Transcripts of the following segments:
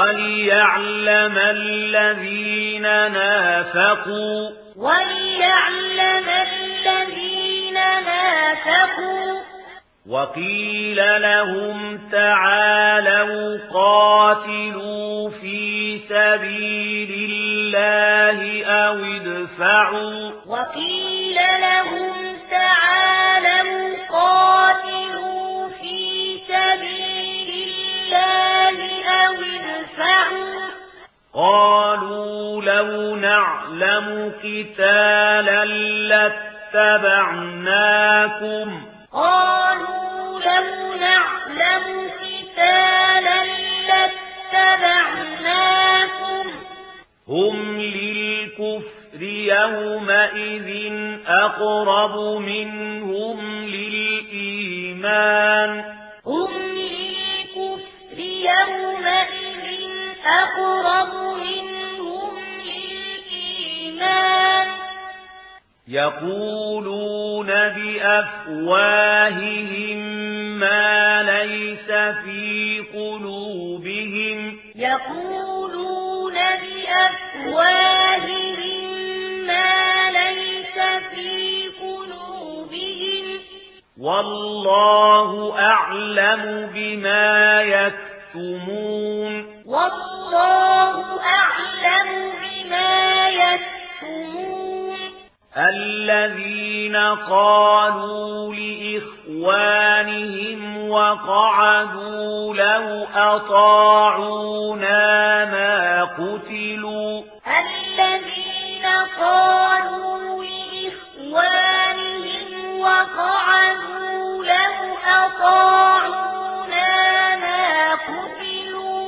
وَلِيَعْلَمَ الَّذِينَ نَافَقُوا. وَلِيَعْلَمَ الَّذِينَ نَافَقُوا. وَقِيلَ لَهُمْ تَعَالَوْا قَاتِلُوا فِي سَبِيلِ اللَّهِ أَوْ ادْفَعُوا. وَقِيلَ لَهُمْ قِتَالًا لَّاتَّبَعْنَاكُمْ قَالُوا لم نَعْلَمُ قِتَالًا لَّاتَّبَعْنَاكُمْ هُمْ لِلْكُفْرِ يَوْمَئِذٍ أَقْرَبُ مِنْهُمْ لِلْإِيمَانِ يقولون بأفواههم ما ليس في قلوبهم يقولون بأفواههم ما ليس في قلوبهم والله أعلم بما يكتمون والله أعلم بما يكتمون الذين قالوا لإخوانهم وقعدوا لو أطاعونا ما قتلوا الذين قالوا لإخوانهم وقعدوا لو أطاعونا ما قتلوا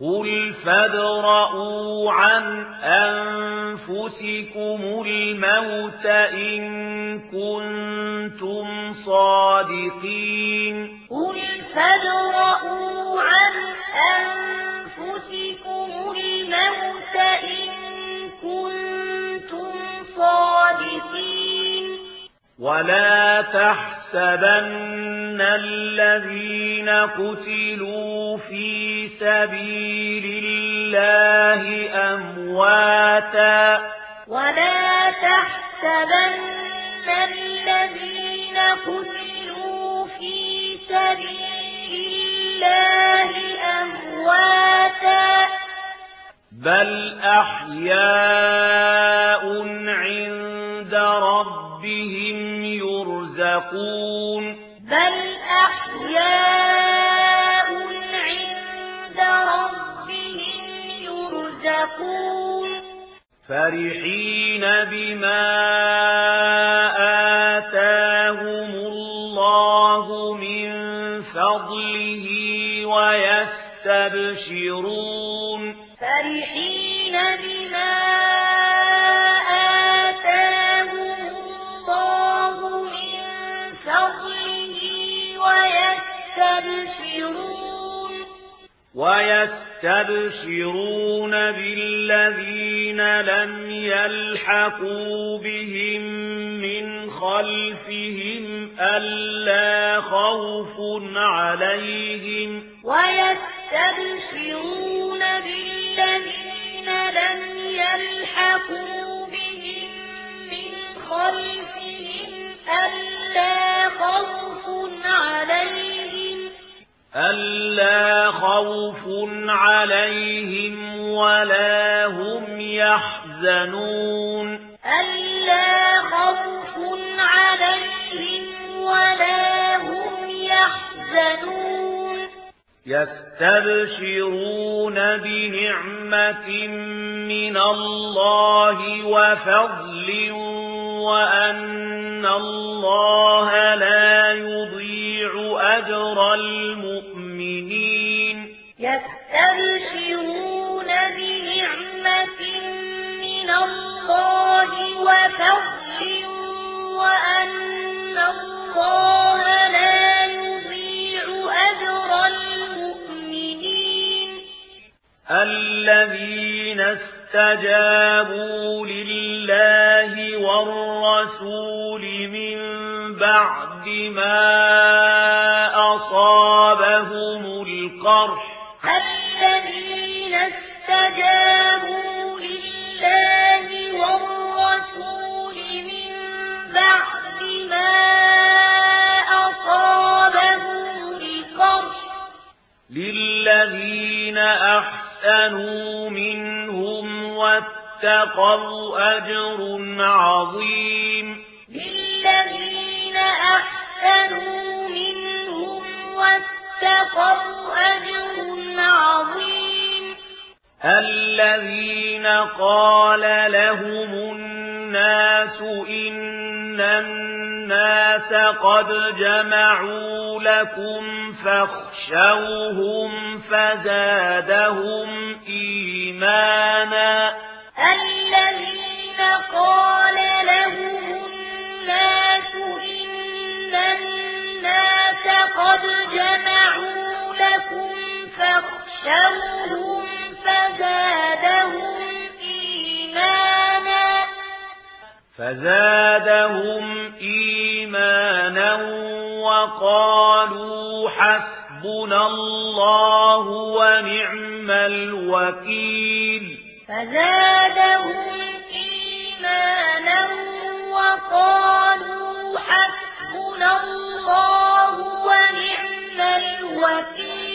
قل فادرؤوا عن أنفسهم الموت إن كنتم صادقين. قل فادرؤوا عن أنفسكم الموت إن كنتم صادقين. ولا تحسبن الذين قتلوا في سبيل الله أمواتا. ولا الذين قتلوا في أمواتا. بل أحياء عند ربهم يرزقون. بل أحياء عند ربهم يرزقون. فرحين بما آتاهم الله من فضله ويستبشرون فرحين بما آتاهم الله من فضله ويستبشرون ويستبشرون بالذين لم يلحقوا بهم من خلفهم ألا خوف عليهم ويستبشرون بالذين لم يلحقوا خلفهم ألا خوف عليهم ألا خوف عليهم ولا هم يحزنون. ألا خوف عليهم ولا هم يحزنون. يستبشرون بنعمة من الله وفضل وأن الله وأن الله لا يضيع أجر المؤمنين الذين استجابوا لله والرسول من بعد ما أصابهم القرح الذين استجابوا لله والرسول للذين أحسنوا منهم واتقوا أجر عظيم. للذين أحسنوا منهم واتقوا أجر عظيم. الذين قال لهم الناس قد جمعوا لكم فاخشوهم فزادهم إيمانا. الذين قالوا فزادهم إيمانا وقالوا حسبنا الله ونعم الوكيل. فزادهم إيمانا وقالوا حسبنا الله ونعم الوكيل.